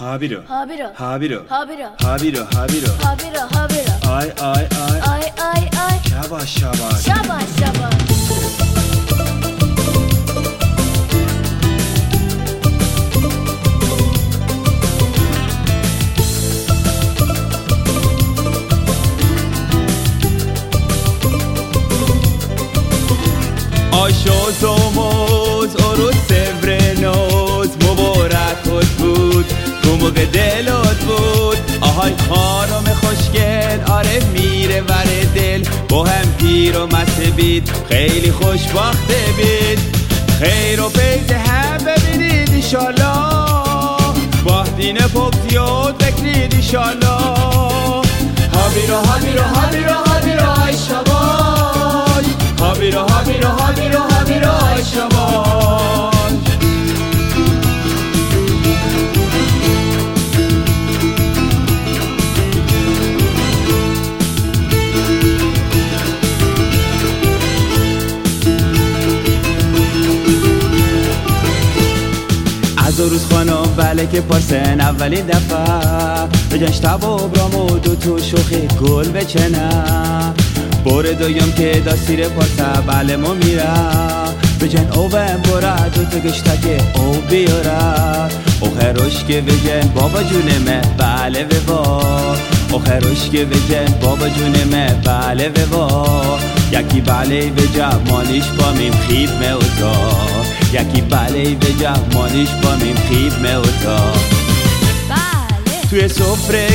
Habiro. Habiro. Habiro. Habiro. Habiro. Habiro. Habiro. Habiro. Ay ay ay. Ay ay ay. Shabash shabash. Shabash shabash. آشوز و موز اروز سبرنوز مبارکت بود تو موقع دلت بود. آهای خانم خوشگل آره میره ور دل. با هم پیر و بید خیلی خوشبخته بید. خیر و فیض هم ببینید ایشالله با دین زیاد بکنید ایشالله هابیرو هابیرو هابیرو هابیرو ای بله که پارسن اولین دفعه. تبا برام و دو تو شوخی گل بچنه. بور دویم که داستیر پارسه بله ما میره. بجن او بوره دو تا گشتک او بیاره. او خروش که بجن بابا جونمه بله بوا او خروش که بجن بابا جونمه بله بوا یکی بله به جمالش با میم خیب موتا یکی بله به جمالش با میم خیب موتا بله. توی سفره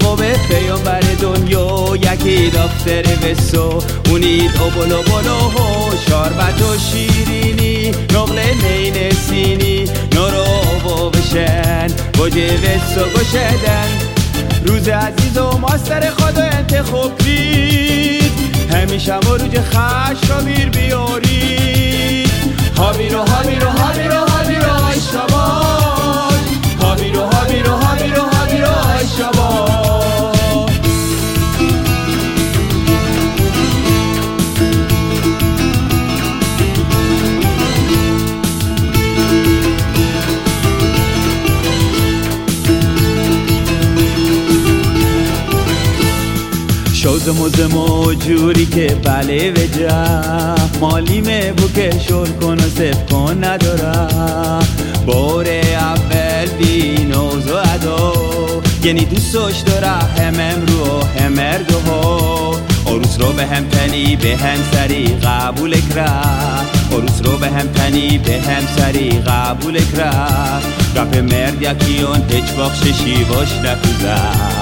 قوه پیامبر دنیا. یکی دفتر وسو. اونید اوبلو بلو و شاربت و شیرینی نقل نین سینی. نورو و بشن. بجه وسو گشدن روز عزیز و ماستر خدا انتخاب کرید همیشه ما روز خش را بیارید هابی رو هابی رو هابی رو هابی رو اشتباه هابی رو هابی رو شوز موزم و جوری که بله وجه مالیمه بو که شل کن و سف کن نداره بار اول بینوز و ادا. یعنی دوستش داره هم امرو هم اردو ها عروس رو به هم تنی به هم سری قبول کرد عروس رو به هم تنی به هم سری قبول کرد گپ مرد یکیون هیچ بخششی باش نکوزد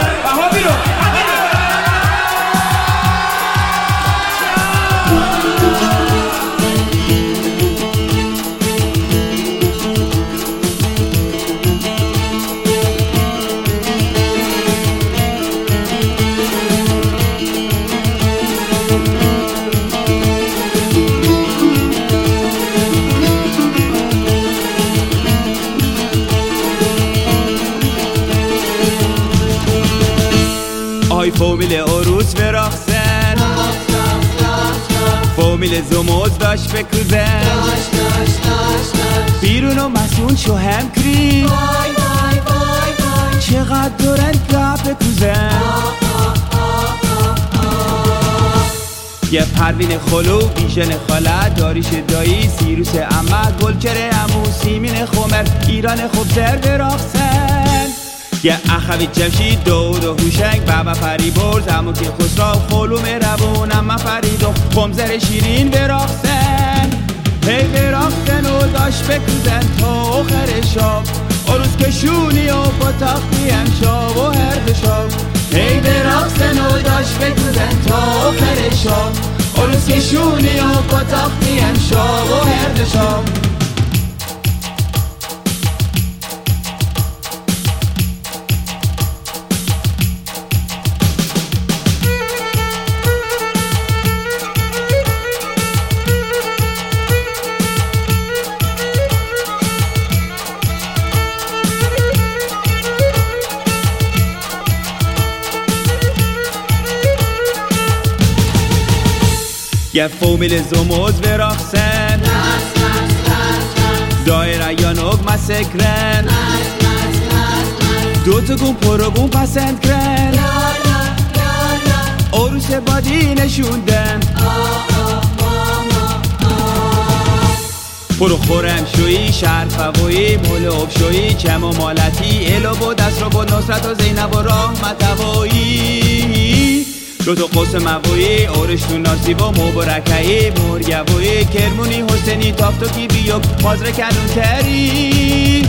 فامیل عروس براخسن فامیل زموز داشت بکوزن بیرون و مسون شو هم کری چقدر دارن گپ بکوزن یه پروین خلو بیژن خاله داریش دایی سیروس امه گلچره امو سیمین خمر ایران خوب زر یه اخوی جمشید دود و هوشنگ بابا پری برز همو که خسرا خلوم روون اما فرید و خمزر شیرین براخسن هی براخسن و داشت بکوزن تا آخر شاب عروس کشونی و با تختی امشاب و هر شاب هی براخسن و داشت بکوزن تا آخر شاب عروس کشونی و با تختی امشاب و هر گه فومیل زموز براخسن دایره یا نگ مسکرن دو تا گون پروگون پسند کرن. عروس بادی نشوندن. برو خورم شویی شرفوی مول شویی چم و مالتی الو بود دست رو بود نصرت و زینب و رحمت هوایی دو تا قوس موایی اورش تو ناسی و مبرکهی مرگوی کرمونی حسینی تافتو کی بیوک مازر کنون تری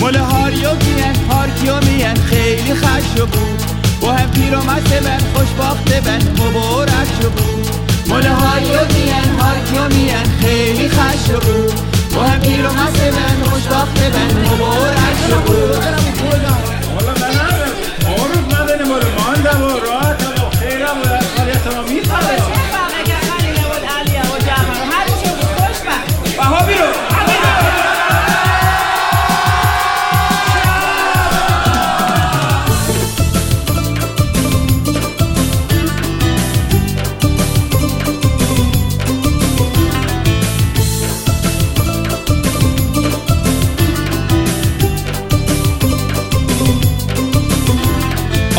مال هاریو کیان هارکیو میان خیلی خش بود. با هم پیرامسته بن خوشباخته بن مبارک شو بود. مال هاریو میان هارکیو میان خیلی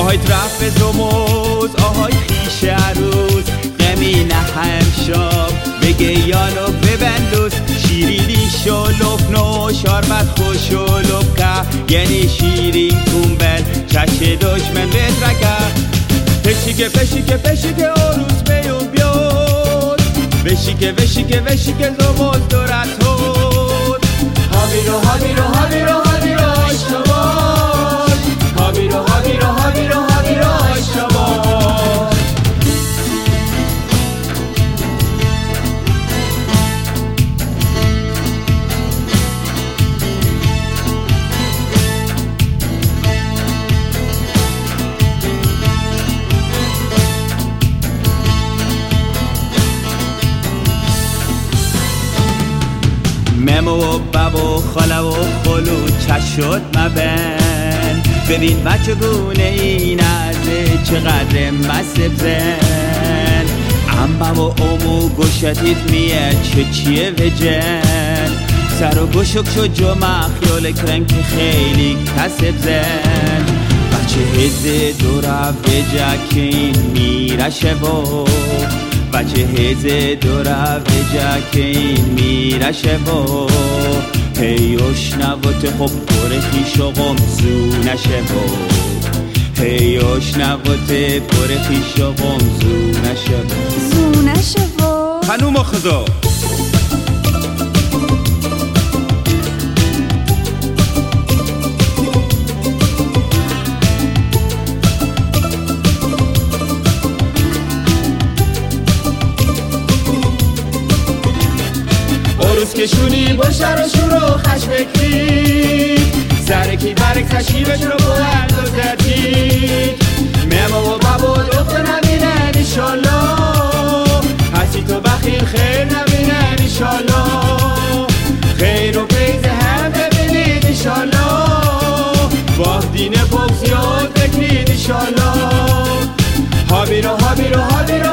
آهای رفت زموز آهای خیش عروس. غمی نه شاب بگه یانو ببندوس شیرینی شلوف نو شاربت خوش شلوف که. یعنی شیرین کومبل چش دشمن بترکه پشیکه پشیکه پشیکه عروس بیون بیاد بشیکه بشیکه بشیکه زموز دورت هود هابیرو هابیرو هابیرو هابیرو اشتباه ممو و بابا و خاله و خلو چشد مبن. ببین بچه گونه این ازه چقدر مسب زن. امم و امو گوشتید میه چه چیه وجن سر و گوشک شو جو مخیال کرن که خیلی کسب زن. بچه هزه دورا بجا که این میرشه و بچه هزه دورا بجا که این میرشه و هیوش نوات خب پر خیش و غمزو نشه و هیوش نوات پر خیش و غمزو نشه و زونه شو خانوم خدا. سرکی برک تشیبش رو بود و ترتید مما و بابود افت نبینن ایشالله هستی تو بخیل خیر نبینن ایشالله خیر و پیز هم ببینید ایشالله با دین فوق زیاد بکنید ایشالله هابی رو هابی رو هابی رو.